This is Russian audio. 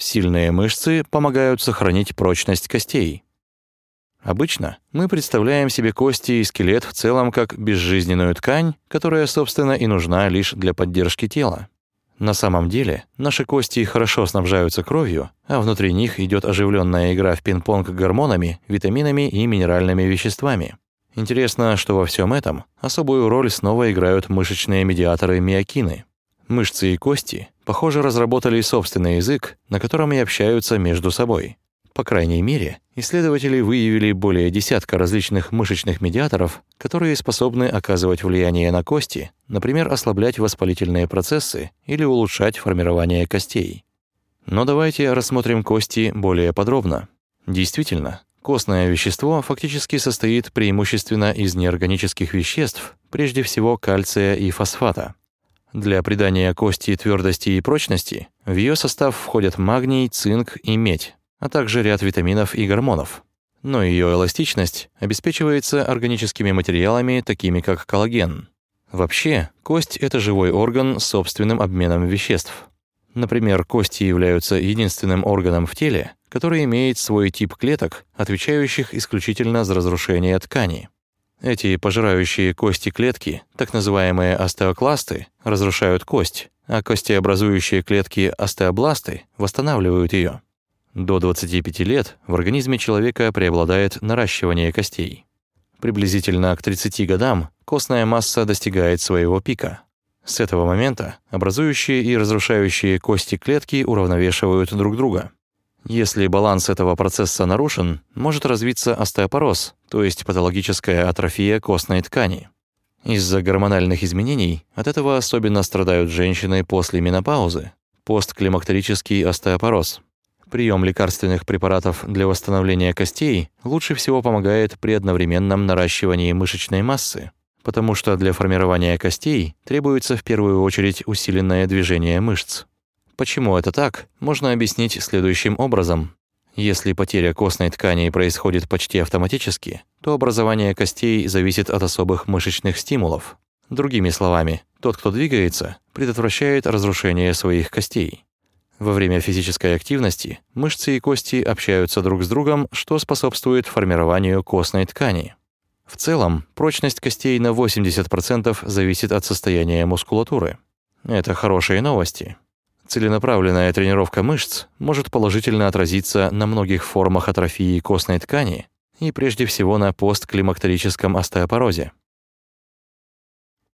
Сильные мышцы помогают сохранить прочность костей. Обычно мы представляем себе кости и скелет в целом как безжизненную ткань, которая, собственно, и нужна лишь для поддержки тела. На самом деле, наши кости хорошо снабжаются кровью, а внутри них идет оживленная игра в пинг-понг гормонами, витаминами и минеральными веществами. Интересно, что во всем этом особую роль снова играют мышечные медиаторы миокины. Мышцы и кости, похоже, разработали собственный язык, на котором и общаются между собой. По крайней мере, исследователи выявили более десятка различных мышечных медиаторов, которые способны оказывать влияние на кости, например, ослаблять воспалительные процессы или улучшать формирование костей. Но давайте рассмотрим кости более подробно. Действительно, костное вещество фактически состоит преимущественно из неорганических веществ, прежде всего кальция и фосфата. Для придания кости твердости и прочности в ее состав входят магний, цинк и медь а также ряд витаминов и гормонов. Но ее эластичность обеспечивается органическими материалами, такими как коллаген. Вообще, кость — это живой орган с собственным обменом веществ. Например, кости являются единственным органом в теле, который имеет свой тип клеток, отвечающих исключительно за разрушение ткани. Эти пожирающие кости клетки, так называемые остеокласты, разрушают кость, а костеобразующие клетки остеобласты восстанавливают ее. До 25 лет в организме человека преобладает наращивание костей. Приблизительно к 30 годам костная масса достигает своего пика. С этого момента образующие и разрушающие кости клетки уравновешивают друг друга. Если баланс этого процесса нарушен, может развиться остеопороз, то есть патологическая атрофия костной ткани. Из-за гормональных изменений от этого особенно страдают женщины после менопаузы, постклимактерический остеопороз. Прием лекарственных препаратов для восстановления костей лучше всего помогает при одновременном наращивании мышечной массы, потому что для формирования костей требуется в первую очередь усиленное движение мышц. Почему это так, можно объяснить следующим образом. Если потеря костной ткани происходит почти автоматически, то образование костей зависит от особых мышечных стимулов. Другими словами, тот, кто двигается, предотвращает разрушение своих костей. Во время физической активности мышцы и кости общаются друг с другом, что способствует формированию костной ткани. В целом, прочность костей на 80% зависит от состояния мускулатуры. Это хорошие новости. Целенаправленная тренировка мышц может положительно отразиться на многих формах атрофии костной ткани и прежде всего на постклимактерическом остеопорозе.